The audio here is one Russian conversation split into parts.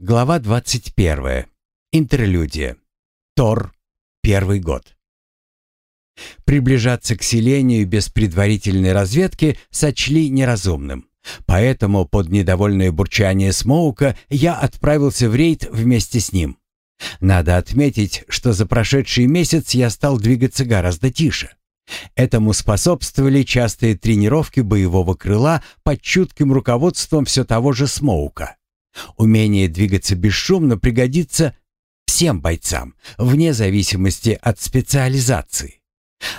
Глава 21. Интерлюдия. Тор. Первый год. Приближаться к селению без предварительной разведки сочли неразумным. Поэтому под недовольное бурчание Смоука я отправился в рейд вместе с ним. Надо отметить, что за прошедший месяц я стал двигаться гораздо тише. Этому способствовали частые тренировки боевого крыла под чутким руководством все того же Смоука. Умение двигаться бесшумно пригодится всем бойцам, вне зависимости от специализации.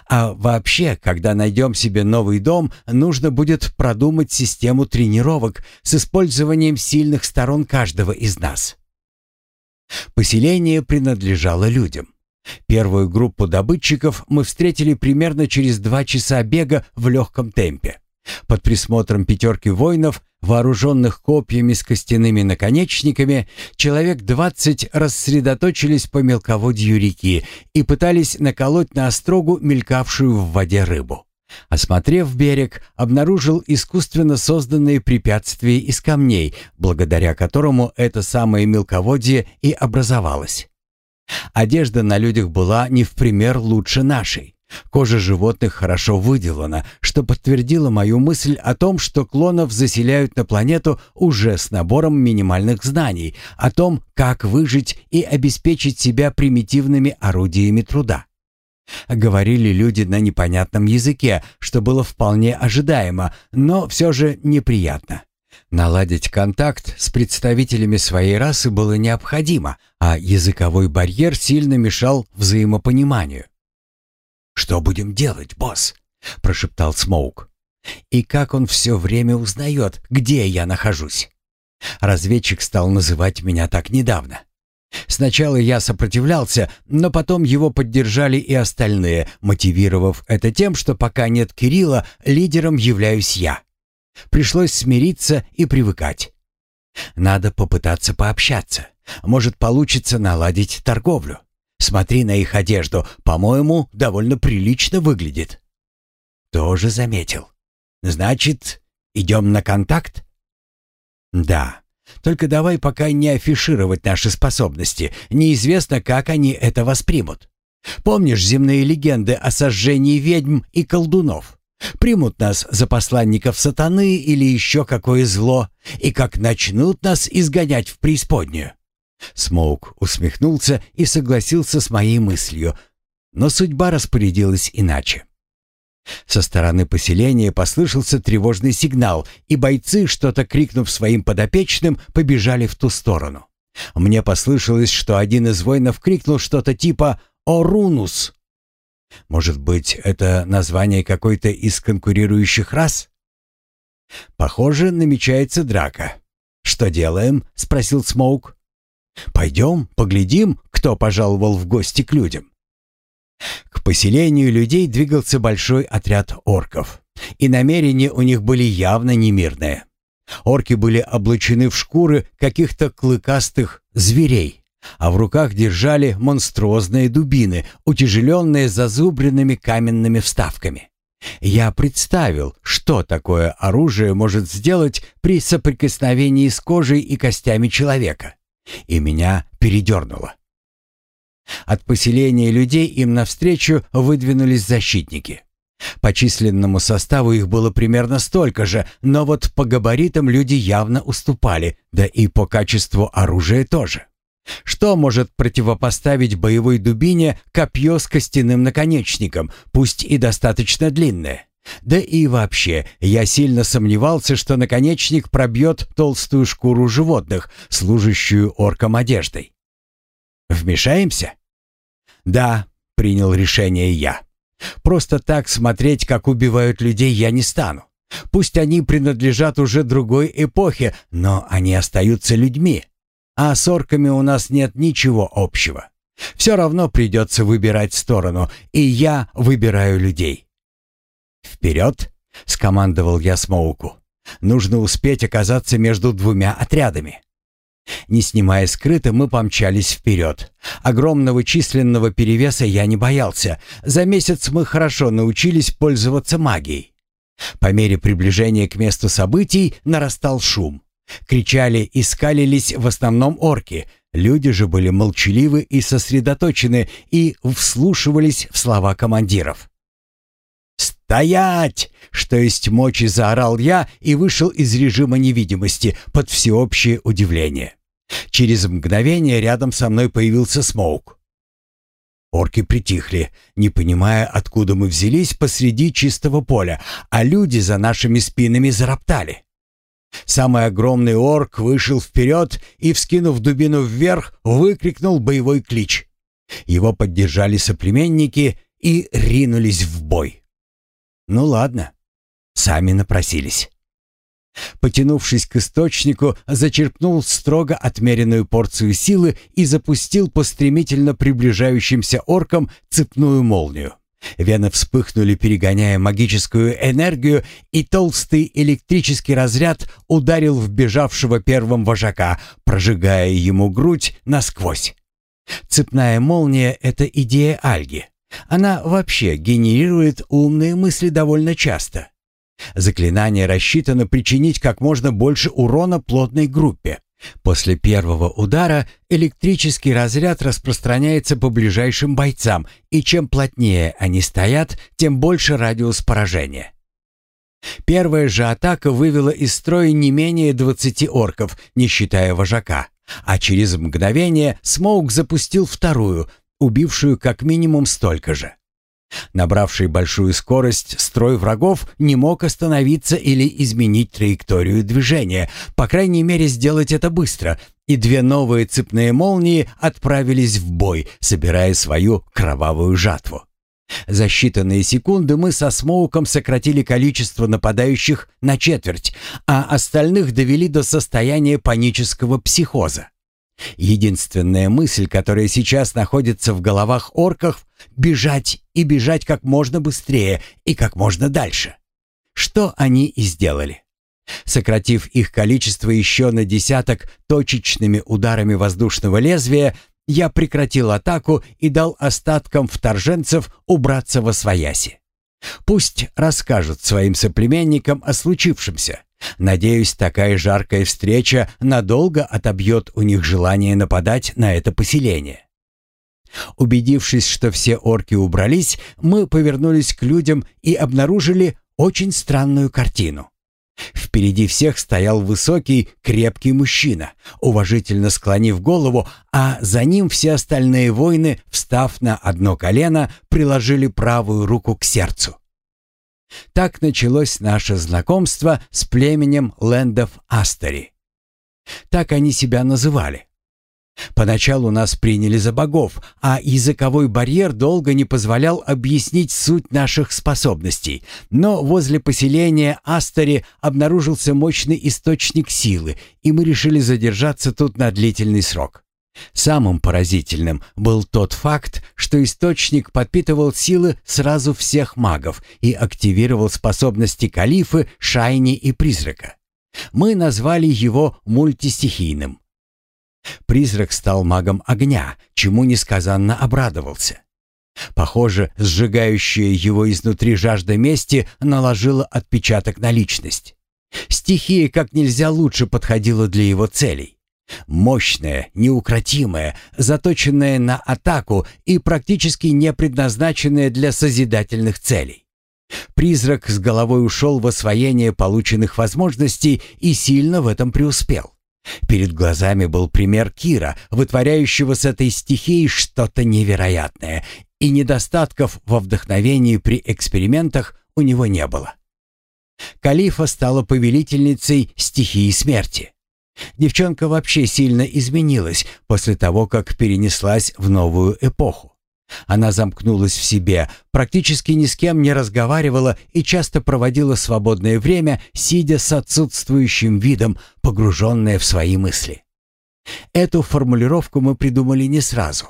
А вообще, когда найдем себе новый дом, нужно будет продумать систему тренировок с использованием сильных сторон каждого из нас. Поселение принадлежало людям. Первую группу добытчиков мы встретили примерно через два часа бега в легком темпе. Под присмотром пятерки воинов, вооруженных копьями с костяными наконечниками, человек двадцать рассредоточились по мелководью реки и пытались наколоть на острогу мелькавшую в воде рыбу. Осмотрев берег, обнаружил искусственно созданные препятствия из камней, благодаря которому это самое мелководье и образовалось. Одежда на людях была не в пример лучше нашей. Кожа животных хорошо выделана, что подтвердило мою мысль о том, что клонов заселяют на планету уже с набором минимальных знаний о том, как выжить и обеспечить себя примитивными орудиями труда. Говорили люди на непонятном языке, что было вполне ожидаемо, но все же неприятно. Наладить контакт с представителями своей расы было необходимо, а языковой барьер сильно мешал взаимопониманию. «Что будем делать, босс?» — прошептал Смоук. «И как он все время узнает, где я нахожусь?» Разведчик стал называть меня так недавно. Сначала я сопротивлялся, но потом его поддержали и остальные, мотивировав это тем, что пока нет Кирилла, лидером являюсь я. Пришлось смириться и привыкать. Надо попытаться пообщаться. Может, получится наладить торговлю. Смотри на их одежду. По-моему, довольно прилично выглядит». «Тоже заметил. Значит, идем на контакт?» «Да. Только давай пока не афишировать наши способности. Неизвестно, как они это воспримут. Помнишь земные легенды о сожжении ведьм и колдунов? Примут нас за посланников сатаны или еще какое зло, и как начнут нас изгонять в преисподнюю. Смоук усмехнулся и согласился с моей мыслью, но судьба распорядилась иначе. Со стороны поселения послышался тревожный сигнал, и бойцы, что-то крикнув своим подопечным, побежали в ту сторону. Мне послышалось, что один из воинов крикнул что-то типа «Орунус». Может быть, это название какой-то из конкурирующих рас? Похоже, намечается драка. «Что делаем?» — спросил Смоук. Пойдем, поглядим, кто пожаловал в гости к людям. К поселению людей двигался большой отряд орков, и намерения у них были явно немирные. Орки были облачены в шкуры каких-то клыкастых зверей, а в руках держали монструозные дубины, утяжеленные зазубренными каменными вставками. Я представил, что такое оружие может сделать при соприкосновении с кожей и костями человека и меня передернуло. От поселения людей им навстречу выдвинулись защитники. По численному составу их было примерно столько же, но вот по габаритам люди явно уступали, да и по качеству оружия тоже. Что может противопоставить боевой дубине копье с костяным наконечником, пусть и достаточно длинное? Да и вообще, я сильно сомневался, что наконечник пробьет толстую шкуру животных, служащую оркам одеждой. «Вмешаемся?» «Да», — принял решение я. «Просто так смотреть, как убивают людей, я не стану. Пусть они принадлежат уже другой эпохе, но они остаются людьми. А с орками у нас нет ничего общего. Все равно придется выбирать сторону, и я выбираю людей. «Вперед!» — скомандовал я Смоуку. «Нужно успеть оказаться между двумя отрядами». Не снимая скрыто, мы помчались вперед. Огромного численного перевеса я не боялся. За месяц мы хорошо научились пользоваться магией. По мере приближения к месту событий нарастал шум. Кричали и скалились в основном орки, люди же были молчаливы и сосредоточены и вслушивались в слова командиров. «Стоять!» — что есть мочи заорал я и вышел из режима невидимости под всеобщее удивление. Через мгновение рядом со мной появился Смоук. Орки притихли, не понимая, откуда мы взялись посреди чистого поля, а люди за нашими спинами зароптали. Самый огромный орк вышел вперед и, вскинув дубину вверх, выкрикнул боевой клич. Его поддержали соплеменники и ринулись в бой. Ну ладно, сами напросились. Потянувшись к источнику, зачерпнул строго отмеренную порцию силы и запустил по стремительно приближающимся оркам цепную молнию. Вены вспыхнули, перегоняя магическую энергию, и толстый электрический разряд ударил в бежавшего первым вожака, прожигая ему грудь насквозь. Цепная молния — это идея Альги. Она вообще генерирует умные мысли довольно часто. Заклинание рассчитано причинить как можно больше урона плотной группе. После первого удара электрический разряд распространяется по ближайшим бойцам, и чем плотнее они стоят, тем больше радиус поражения. Первая же атака вывела из строя не менее 20 орков, не считая вожака. А через мгновение Смоук запустил вторую, убившую как минимум столько же. Набравший большую скорость, строй врагов не мог остановиться или изменить траекторию движения, по крайней мере сделать это быстро, и две новые цепные молнии отправились в бой, собирая свою кровавую жатву. За считанные секунды мы со Смоуком сократили количество нападающих на четверть, а остальных довели до состояния панического психоза. Единственная мысль, которая сейчас находится в головах орков — бежать и бежать как можно быстрее и как можно дальше. Что они и сделали. Сократив их количество еще на десяток точечными ударами воздушного лезвия, я прекратил атаку и дал остаткам вторженцев убраться во свояси. Пусть расскажут своим соплеменникам о случившемся. Надеюсь, такая жаркая встреча надолго отобьет у них желание нападать на это поселение. Убедившись, что все орки убрались, мы повернулись к людям и обнаружили очень странную картину. Впереди всех стоял высокий, крепкий мужчина, уважительно склонив голову, а за ним все остальные воины, встав на одно колено, приложили правую руку к сердцу. Так началось наше знакомство с племенем лендов Астери. Так они себя называли. Поначалу нас приняли за богов, а языковой барьер долго не позволял объяснить суть наших способностей. Но возле поселения Астери обнаружился мощный источник силы, и мы решили задержаться тут на длительный срок. Самым поразительным был тот факт, что источник подпитывал силы сразу всех магов и активировал способности Калифы, Шайни и Призрака. Мы назвали его мультистихийным. Призрак стал магом огня, чему несказанно обрадовался. Похоже, сжигающая его изнутри жажда мести наложила отпечаток на личность. Стихия как нельзя лучше подходила для его целей. Мощная, неукротимая, заточенная на атаку и практически не предназначенная для созидательных целей. Призрак с головой ушел в освоение полученных возможностей и сильно в этом преуспел. Перед глазами был пример Кира, вытворяющего с этой стихией что-то невероятное, и недостатков во вдохновении при экспериментах у него не было. Калифа стала повелительницей стихии смерти. Девчонка вообще сильно изменилась после того, как перенеслась в новую эпоху. Она замкнулась в себе, практически ни с кем не разговаривала и часто проводила свободное время, сидя с отсутствующим видом, погруженная в свои мысли. Эту формулировку мы придумали не сразу.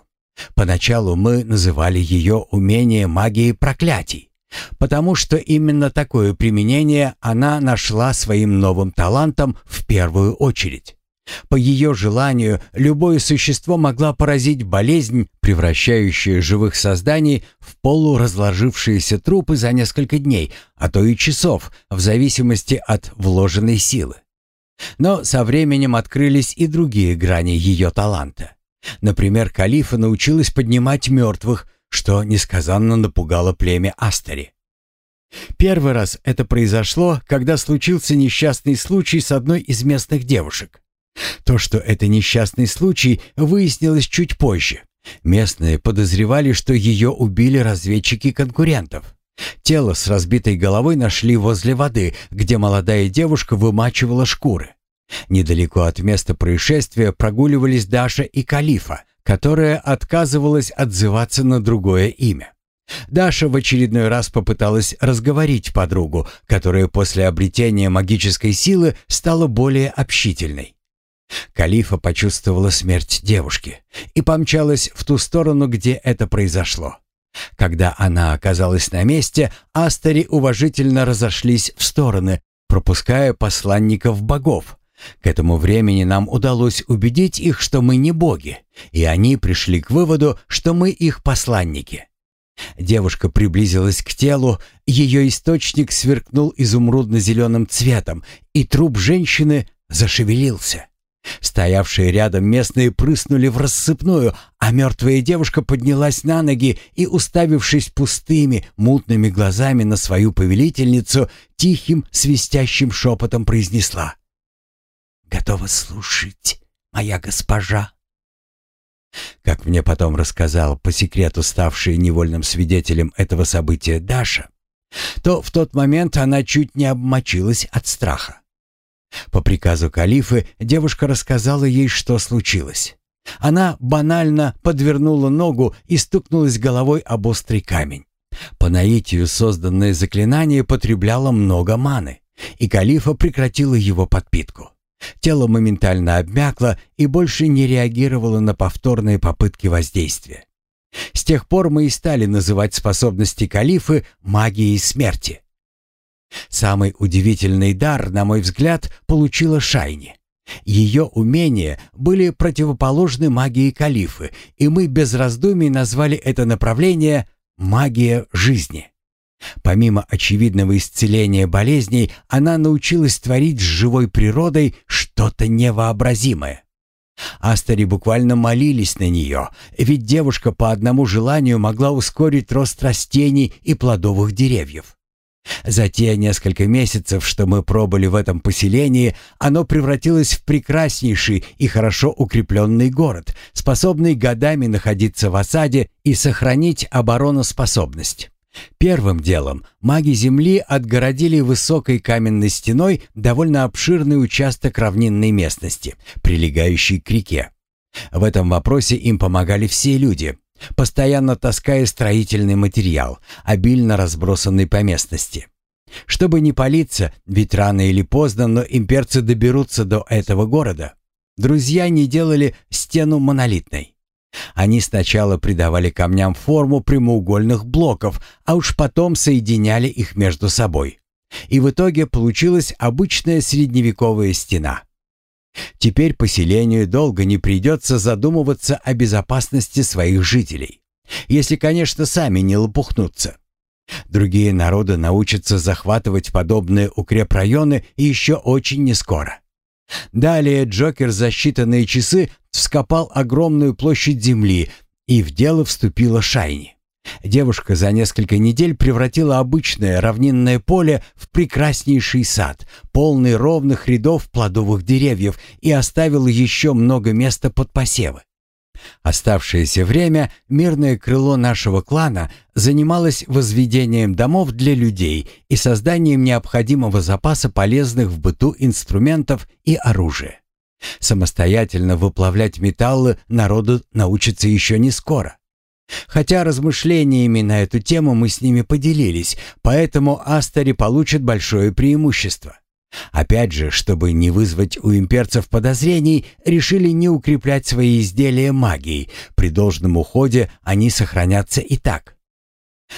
Поначалу мы называли ее умение магии проклятий. Потому что именно такое применение она нашла своим новым талантом в первую очередь. По ее желанию, любое существо могла поразить болезнь, превращающая живых созданий в полуразложившиеся трупы за несколько дней, а то и часов, в зависимости от вложенной силы. Но со временем открылись и другие грани ее таланта. Например, Калифа научилась поднимать мертвых, что несказанно напугало племя Астери. Первый раз это произошло, когда случился несчастный случай с одной из местных девушек. То, что это несчастный случай, выяснилось чуть позже. Местные подозревали, что ее убили разведчики конкурентов. Тело с разбитой головой нашли возле воды, где молодая девушка вымачивала шкуры. Недалеко от места происшествия прогуливались Даша и Калифа, которая отказывалась отзываться на другое имя. Даша в очередной раз попыталась разговорить подругу, которая после обретения магической силы стала более общительной. Калифа почувствовала смерть девушки и помчалась в ту сторону, где это произошло. Когда она оказалась на месте, Астари уважительно разошлись в стороны, пропуская посланников богов. К этому времени нам удалось убедить их, что мы не боги, и они пришли к выводу, что мы их посланники. Девушка приблизилась к телу, ее источник сверкнул изумрудно-зеленым цветом, и труп женщины зашевелился. Стоявшие рядом местные прыснули в рассыпную, а мертвая девушка поднялась на ноги и, уставившись пустыми, мутными глазами на свою повелительницу, тихим, свистящим шепотом произнесла. «Готова слушать, моя госпожа». Как мне потом рассказал по секрету ставшая невольным свидетелем этого события Даша, то в тот момент она чуть не обмочилась от страха. По приказу калифы девушка рассказала ей, что случилось. Она банально подвернула ногу и стукнулась головой об острый камень. По наитию созданное заклинание потребляло много маны, и калифа прекратила его подпитку. Тело моментально обмякло и больше не реагировало на повторные попытки воздействия. С тех пор мы и стали называть способности калифы магией смерти. Самый удивительный дар, на мой взгляд, получила Шайни. Ее умения были противоположны магии калифы, и мы без раздумий назвали это направление «магия жизни». Помимо очевидного исцеления болезней, она научилась творить с живой природой что-то невообразимое. Астари буквально молились на нее, ведь девушка по одному желанию могла ускорить рост растений и плодовых деревьев. За те несколько месяцев, что мы пробыли в этом поселении, оно превратилось в прекраснейший и хорошо укрепленный город, способный годами находиться в осаде и сохранить обороноспособность. Первым делом маги Земли отгородили высокой каменной стеной довольно обширный участок равнинной местности, прилегающий к реке. В этом вопросе им помогали все люди, постоянно таская строительный материал, обильно разбросанный по местности. Чтобы не палиться, ведь рано или поздно, но имперцы доберутся до этого города, друзья не делали стену монолитной. Они сначала придавали камням форму прямоугольных блоков, а уж потом соединяли их между собой. И в итоге получилась обычная средневековая стена. Теперь поселению долго не придется задумываться о безопасности своих жителей. Если, конечно, сами не лопухнутся. Другие народы научатся захватывать подобные укрепрайоны еще очень нескоро. Далее Джокер за считанные часы вскопал огромную площадь земли, и в дело вступила Шайни. Девушка за несколько недель превратила обычное равнинное поле в прекраснейший сад, полный ровных рядов плодовых деревьев и оставила еще много места под посевы. Оставшееся время мирное крыло нашего клана занималось возведением домов для людей и созданием необходимого запаса полезных в быту инструментов и оружия. Самостоятельно выплавлять металлы народу научится еще не скоро. Хотя размышлениями на эту тему мы с ними поделились, поэтому Астари получит большое преимущество. Опять же, чтобы не вызвать у имперцев подозрений, решили не укреплять свои изделия магией. При должном уходе они сохранятся и так.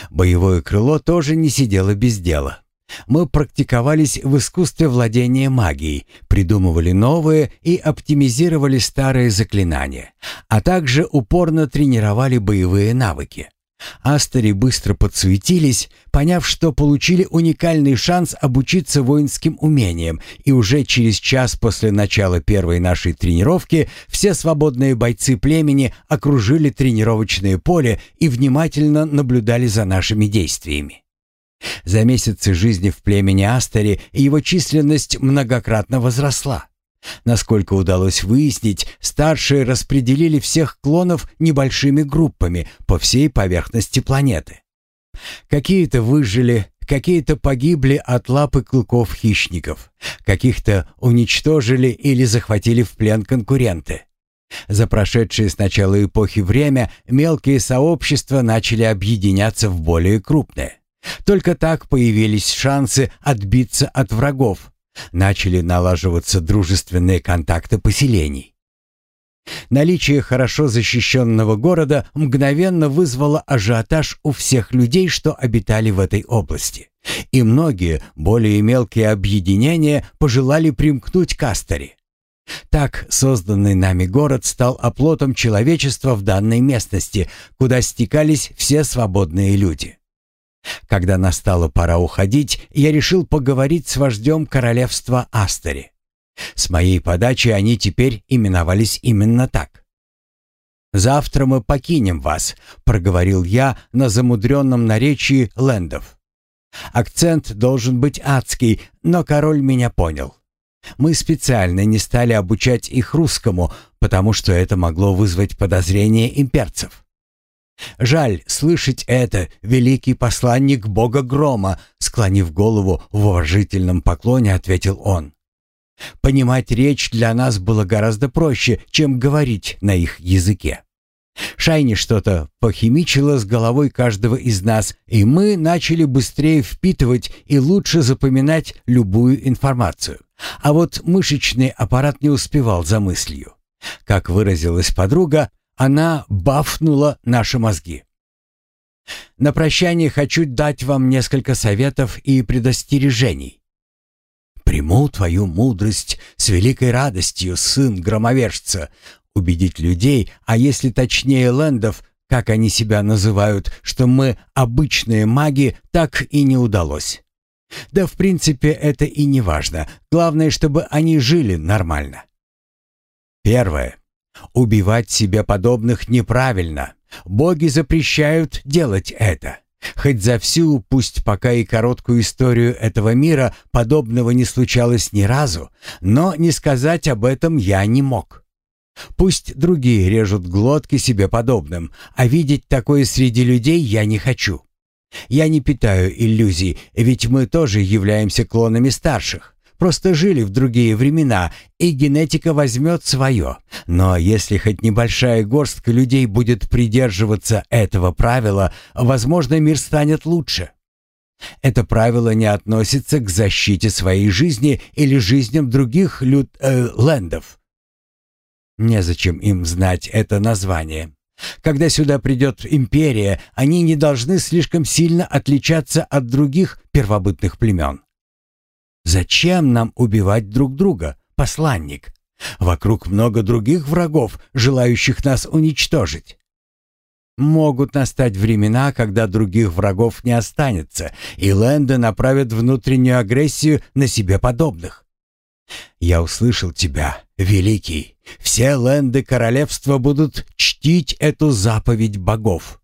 Боевое крыло тоже не сидело без дела. Мы практиковались в искусстве владения магией, придумывали новые и оптимизировали старые заклинания, а также упорно тренировали боевые навыки. Астери быстро подсуетились, поняв, что получили уникальный шанс обучиться воинским умениям, и уже через час после начала первой нашей тренировки все свободные бойцы племени окружили тренировочное поле и внимательно наблюдали за нашими действиями. За месяцы жизни в племени Астери его численность многократно возросла. Насколько удалось выяснить, старшие распределили всех клонов небольшими группами по всей поверхности планеты. Какие-то выжили, какие-то погибли от лапы клыков хищников, каких-то уничтожили или захватили в плен конкуренты. За прошедшее с начала эпохи время мелкие сообщества начали объединяться в более крупные. Только так появились шансы отбиться от врагов, Начали налаживаться дружественные контакты поселений. Наличие хорошо защищенного города мгновенно вызвало ажиотаж у всех людей, что обитали в этой области. И многие, более мелкие объединения пожелали примкнуть к Астаре. Так созданный нами город стал оплотом человечества в данной местности, куда стекались все свободные люди. Когда настала пора уходить, я решил поговорить с вождем королевства Астери. С моей подачи они теперь именовались именно так. «Завтра мы покинем вас», — проговорил я на замудренном наречии лендов. Акцент должен быть адский, но король меня понял. Мы специально не стали обучать их русскому, потому что это могло вызвать подозрения имперцев. Жаль слышать это, великий посланник Бога Грома, склонив голову в уважительном поклоне, ответил он. Понимать речь для нас было гораздо проще, чем говорить на их языке. Шайни что-то похимичило с головой каждого из нас, и мы начали быстрее впитывать и лучше запоминать любую информацию. А вот мышечный аппарат не успевал за мыслью. Как выразилась подруга, она бафнула наши мозги. На прощание хочу дать вам несколько советов и предостережений. Приму твою мудрость с великой радостью, сын громовержца, убедить людей, а если точнее лендов, как они себя называют, что мы обычные маги, так и не удалось. Да, в принципе, это и не важно. Главное, чтобы они жили нормально. Первое. Убивать себе подобных неправильно. Боги запрещают делать это. Хоть за всю, пусть пока и короткую историю этого мира подобного не случалось ни разу, но не сказать об этом я не мог. Пусть другие режут глотки себе подобным, а видеть такое среди людей я не хочу. Я не питаю иллюзий, ведь мы тоже являемся клонами старших. Просто жили в другие времена, и генетика возьмет свое. Но если хоть небольшая горстка людей будет придерживаться этого правила, возможно, мир станет лучше. Это правило не относится к защите своей жизни или жизням других люд... Э, лендов. Незачем им знать это название. Когда сюда придет империя, они не должны слишком сильно отличаться от других первобытных племен. Зачем нам убивать друг друга, посланник? Вокруг много других врагов, желающих нас уничтожить. Могут настать времена, когда других врагов не останется, и Лэнды направят внутреннюю агрессию на себе подобных. Я услышал тебя, великий. Все Лэнды королевства будут чтить эту заповедь богов.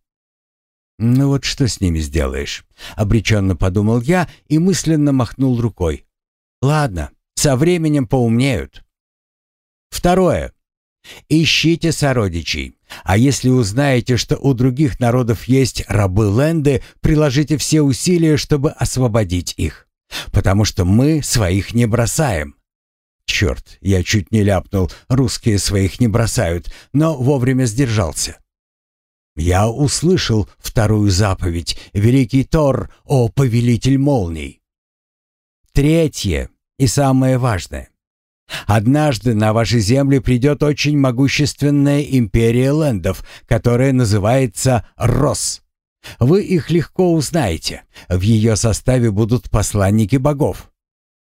Ну вот что с ними сделаешь? Обреченно подумал я и мысленно махнул рукой. Ладно, со временем поумнеют. Второе. Ищите сородичей. А если узнаете, что у других народов есть рабы Ленды, приложите все усилия, чтобы освободить их. Потому что мы своих не бросаем. Черт, я чуть не ляпнул, русские своих не бросают, но вовремя сдержался. Я услышал вторую заповедь, великий Тор, о повелитель молний. Третье и самое важное. Однажды на ваши земли придет очень могущественная империя лендов, которая называется Рос. Вы их легко узнаете. В ее составе будут посланники богов.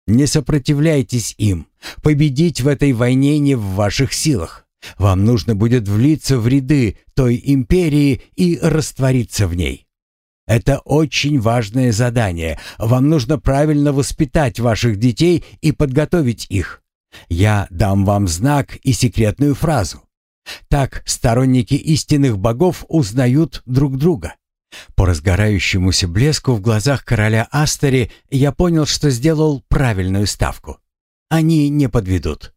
Не сопротивляйтесь им. Победить в этой войне не в ваших силах. Вам нужно будет влиться в ряды той империи и раствориться в ней. Это очень важное задание. Вам нужно правильно воспитать ваших детей и подготовить их. Я дам вам знак и секретную фразу. Так сторонники истинных богов узнают друг друга. По разгорающемуся блеску в глазах короля Астери я понял, что сделал правильную ставку. Они не подведут.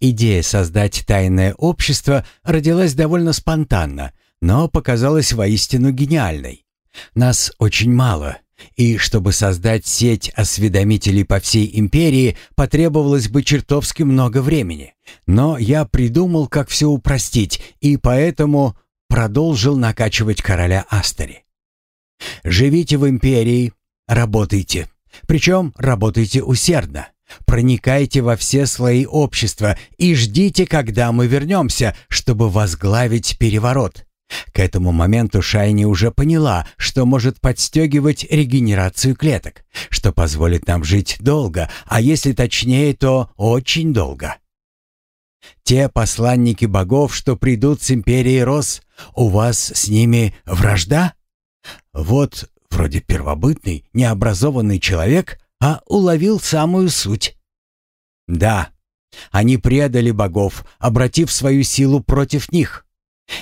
Идея создать тайное общество родилась довольно спонтанно, но показалась воистину гениальной. Нас очень мало, и чтобы создать сеть осведомителей по всей империи, потребовалось бы чертовски много времени. Но я придумал, как все упростить, и поэтому продолжил накачивать короля Астери. «Живите в империи, работайте. Причем работайте усердно. Проникайте во все слои общества и ждите, когда мы вернемся, чтобы возглавить переворот. К этому моменту Шайни уже поняла, что может подстегивать регенерацию клеток, что позволит нам жить долго, а если точнее, то очень долго. Те посланники богов, что придут с империи Рос, у вас с ними вражда? Вот вроде первобытный, необразованный человек, а уловил самую суть. Да, они предали богов, обратив свою силу против них.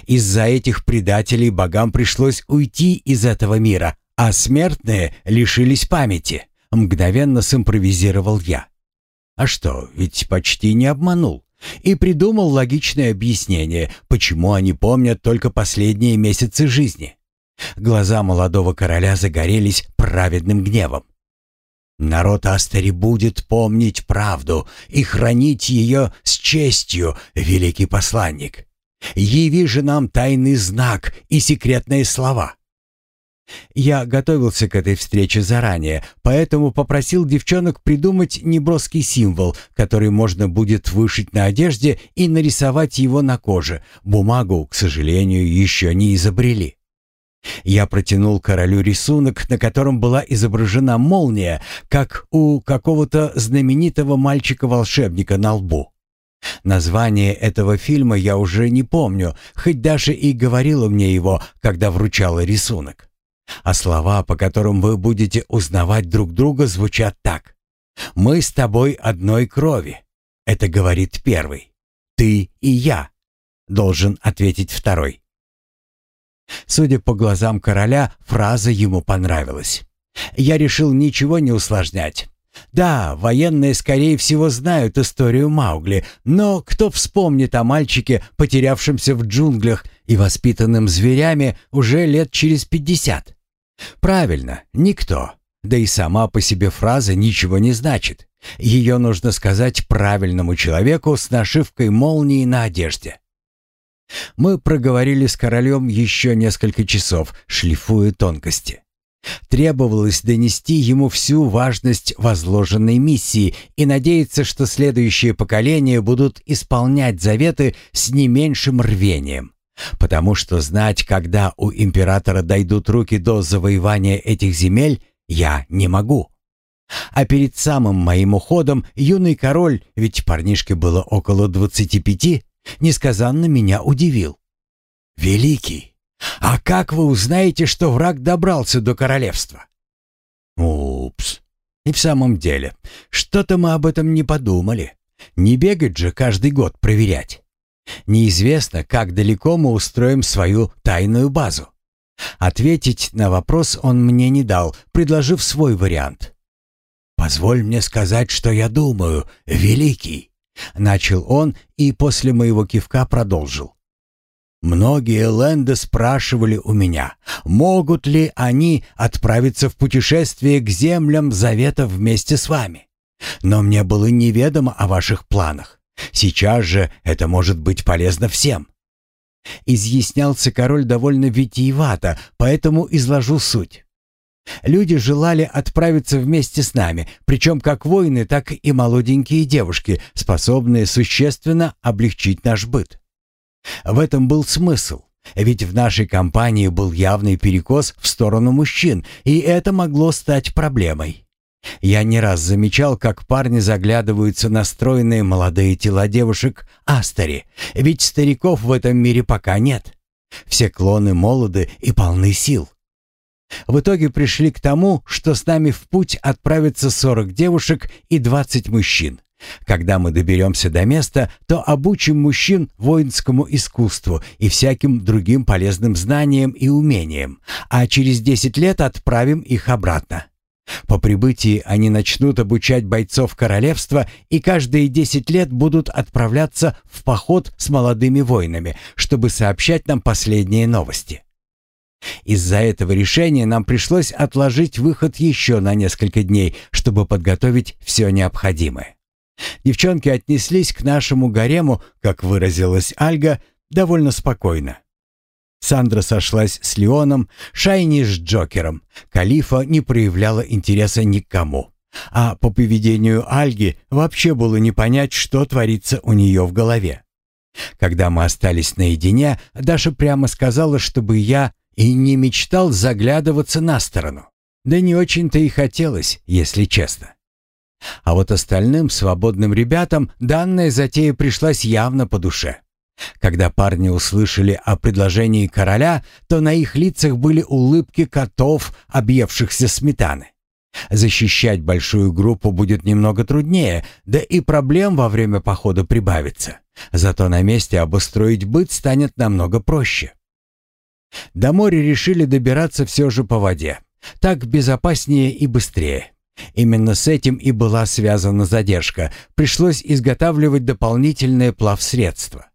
Из-за этих предателей богам пришлось уйти из этого мира, а смертные лишились памяти. Мгновенно симпровизировал я. А что, ведь почти не обманул. И придумал логичное объяснение, почему они помнят только последние месяцы жизни. Глаза молодого короля загорелись праведным гневом. Народ Астери будет помнить правду и хранить ее с честью, великий посланник. Яви же нам тайный знак и секретные слова». Я готовился к этой встрече заранее, поэтому попросил девчонок придумать неброский символ, который можно будет вышить на одежде и нарисовать его на коже. Бумагу, к сожалению, еще не изобрели. Я протянул королю рисунок, на котором была изображена молния, как у какого-то знаменитого мальчика-волшебника на лбу. Название этого фильма я уже не помню, хоть даже и говорила мне его, когда вручала рисунок. А слова, по которым вы будете узнавать друг друга, звучат так. «Мы с тобой одной крови», — это говорит первый. «Ты и я», — должен ответить второй. Судя по глазам короля, фраза ему понравилась. Я решил ничего не усложнять. Да, военные, скорее всего, знают историю Маугли, но кто вспомнит о мальчике, потерявшемся в джунглях и воспитанным зверями уже лет через пятьдесят? Правильно, никто. Да и сама по себе фраза ничего не значит. Ее нужно сказать правильному человеку с нашивкой молнии на одежде. Мы проговорили с королем еще несколько часов, шлифуя тонкости. Требовалось донести ему всю важность возложенной миссии и надеяться, что следующие поколения будут исполнять заветы с не меньшим рвением. Потому что знать, когда у императора дойдут руки до завоевания этих земель, я не могу. А перед самым моим уходом юный король, ведь парнишке было около двадцати пяти, несказанно меня удивил. «Великий, а как вы узнаете, что враг добрался до королевства? Упс. И в самом деле, что-то мы об этом не подумали. Не бегать же каждый год проверять. Неизвестно, как далеко мы устроим свою тайную базу. Ответить на вопрос он мне не дал, предложив свой вариант. «Позволь мне сказать, что я думаю, великий», — начал он и после моего кивка продолжил. Многие ленды спрашивали у меня, могут ли они отправиться в путешествие к землям Завета вместе с вами. Но мне было неведомо о ваших планах. Сейчас же это может быть полезно всем. Изъяснялся король довольно витиевато, поэтому изложу суть. Люди желали отправиться вместе с нами, причем как воины, так и молоденькие девушки, способные существенно облегчить наш быт. В этом был смысл. Ведь в нашей компании был явный перекос в сторону мужчин, и это могло стать проблемой. Я не раз замечал, как парни заглядываются на стройные молодые тела девушек Астери, ведь стариков в этом мире пока нет. Все клоны молоды и полны сил. В итоге пришли к тому, что с нами в путь отправятся 40 девушек и 20 мужчин. Когда мы доберемся до места, то обучим мужчин воинскому искусству и всяким другим полезным знаниям и умениям, а через 10 лет отправим их обратно. По прибытии они начнут обучать бойцов королевства и каждые 10 лет будут отправляться в поход с молодыми воинами, чтобы сообщать нам последние новости. Из-за этого решения нам пришлось отложить выход еще на несколько дней, чтобы подготовить все необходимое. Девчонки отнеслись к нашему гарему, как выразилась Альга, довольно спокойно. Сандра сошлась с Леоном, Шайни с Джокером. Калифа не проявляла интереса никому. А по поведению Альги вообще было не понять, что творится у нее в голове. Когда мы остались наедине, Даша прямо сказала, чтобы я и не мечтал заглядываться на сторону. Да не очень-то и хотелось, если честно. А вот остальным свободным ребятам данная затея пришлась явно по душе. Когда парни услышали о предложении короля, то на их лицах были улыбки котов, объевшихся сметаны. Защищать большую группу будет немного труднее, да и проблем во время похода прибавится. Зато на месте обустроить быт станет намного проще. До моря решили добираться все же по воде. Так безопаснее и быстрее. Именно с этим и была связана задержка. Пришлось изготавливать дополнительное плавсредство.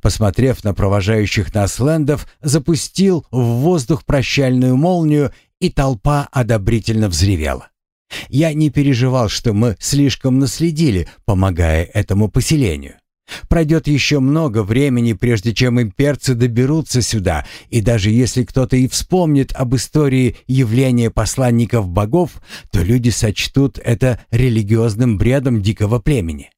Посмотрев на провожающих нас лендов, запустил в воздух прощальную молнию, и толпа одобрительно взревела. Я не переживал, что мы слишком наследили, помогая этому поселению. Пройдет еще много времени, прежде чем имперцы доберутся сюда, и даже если кто-то и вспомнит об истории явления посланников богов, то люди сочтут это религиозным бредом дикого племени.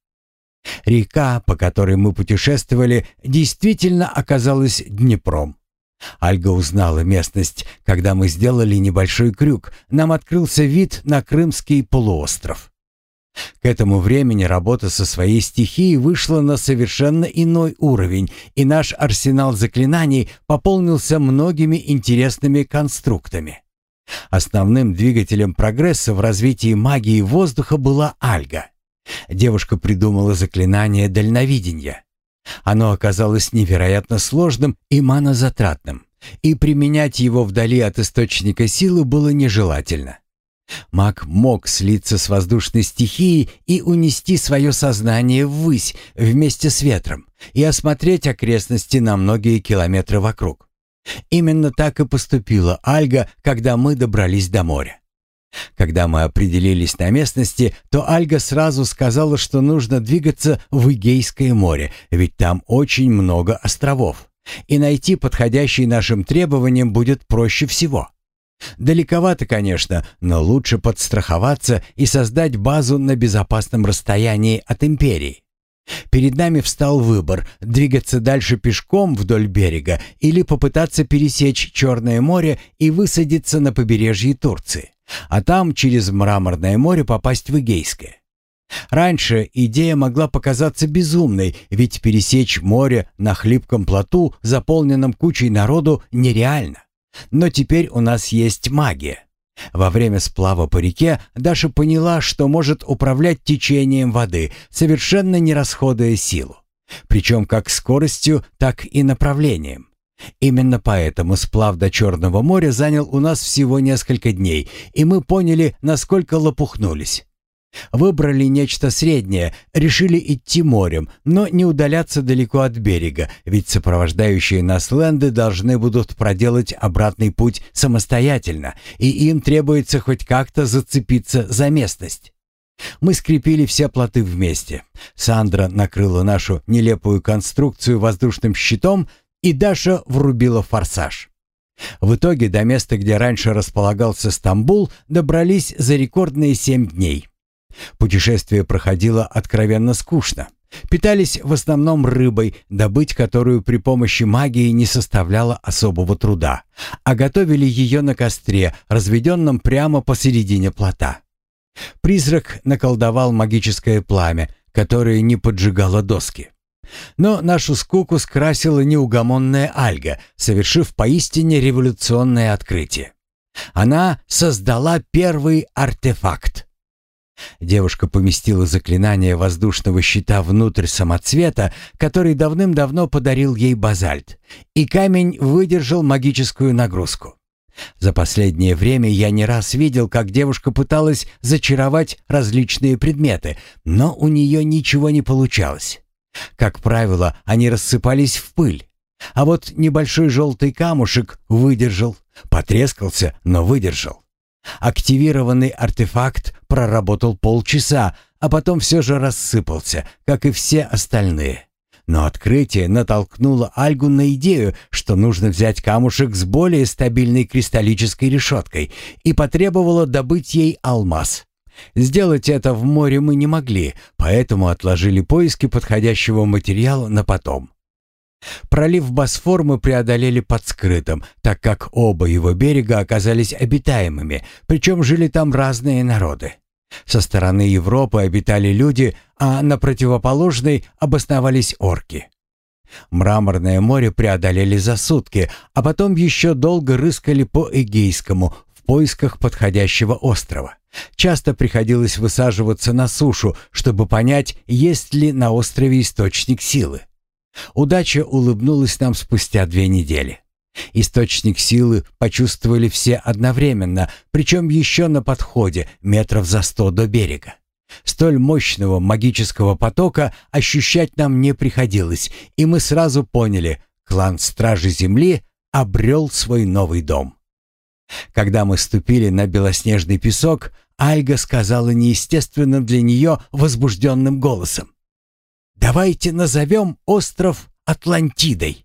Река, по которой мы путешествовали, действительно оказалась Днепром. Альга узнала местность, когда мы сделали небольшой крюк, нам открылся вид на Крымский полуостров. К этому времени работа со своей стихией вышла на совершенно иной уровень, и наш арсенал заклинаний пополнился многими интересными конструктами. Основным двигателем прогресса в развитии магии воздуха была Альга. Девушка придумала заклинание дальновидения. Оно оказалось невероятно сложным и манозатратным, и применять его вдали от источника силы было нежелательно. Маг мог слиться с воздушной стихией и унести свое сознание ввысь вместе с ветром и осмотреть окрестности на многие километры вокруг. Именно так и поступила Альга, когда мы добрались до моря. Когда мы определились на местности, то Альга сразу сказала, что нужно двигаться в Игейское море, ведь там очень много островов, и найти подходящий нашим требованиям будет проще всего. Далековато, конечно, но лучше подстраховаться и создать базу на безопасном расстоянии от империи. Перед нами встал выбор – двигаться дальше пешком вдоль берега или попытаться пересечь Черное море и высадиться на побережье Турции, а там через Мраморное море попасть в Эгейское. Раньше идея могла показаться безумной, ведь пересечь море на хлипком плоту, заполненном кучей народу, нереально. Но теперь у нас есть магия. Во время сплава по реке Даша поняла, что может управлять течением воды, совершенно не расходуя силу. Причем как скоростью, так и направлением. Именно поэтому сплав до Черного моря занял у нас всего несколько дней, и мы поняли, насколько лопухнулись. Выбрали нечто среднее, решили идти морем, но не удаляться далеко от берега, ведь сопровождающие нас ленды должны будут проделать обратный путь самостоятельно, и им требуется хоть как-то зацепиться за местность. Мы скрепили все плоты вместе. Сандра накрыла нашу нелепую конструкцию воздушным щитом, и Даша врубила форсаж. В итоге до места, где раньше располагался Стамбул, добрались за рекордные семь дней. Путешествие проходило откровенно скучно. Питались в основном рыбой, добыть которую при помощи магии не составляло особого труда, а готовили ее на костре, разведенном прямо посередине плота. Призрак наколдовал магическое пламя, которое не поджигало доски. Но нашу скуку скрасила неугомонная Альга, совершив поистине революционное открытие. Она создала первый артефакт. Девушка поместила заклинание воздушного щита внутрь самоцвета, который давным-давно подарил ей базальт, и камень выдержал магическую нагрузку. За последнее время я не раз видел, как девушка пыталась зачаровать различные предметы, но у нее ничего не получалось. Как правило, они рассыпались в пыль. А вот небольшой желтый камушек выдержал, потрескался, но выдержал. Активированный артефакт проработал полчаса, а потом все же рассыпался, как и все остальные. Но открытие натолкнуло Альгу на идею, что нужно взять камушек с более стабильной кристаллической решеткой и потребовало добыть ей алмаз. Сделать это в море мы не могли, поэтому отложили поиски подходящего материала на потом. Пролив Босфор мы преодолели под скрытым, так как оба его берега оказались обитаемыми, причем жили там разные народы. Со стороны Европы обитали люди, а на противоположной обосновались орки. Мраморное море преодолели за сутки, а потом еще долго рыскали по Эгейскому в поисках подходящего острова. Часто приходилось высаживаться на сушу, чтобы понять, есть ли на острове источник силы. Удача улыбнулась нам спустя две недели. Источник силы почувствовали все одновременно, причем еще на подходе, метров за сто до берега. Столь мощного магического потока ощущать нам не приходилось, и мы сразу поняли, клан Стражи Земли обрел свой новый дом. Когда мы ступили на белоснежный песок, Альга сказала неестественным для нее возбужденным голосом. «Давайте назовем остров Атлантидой».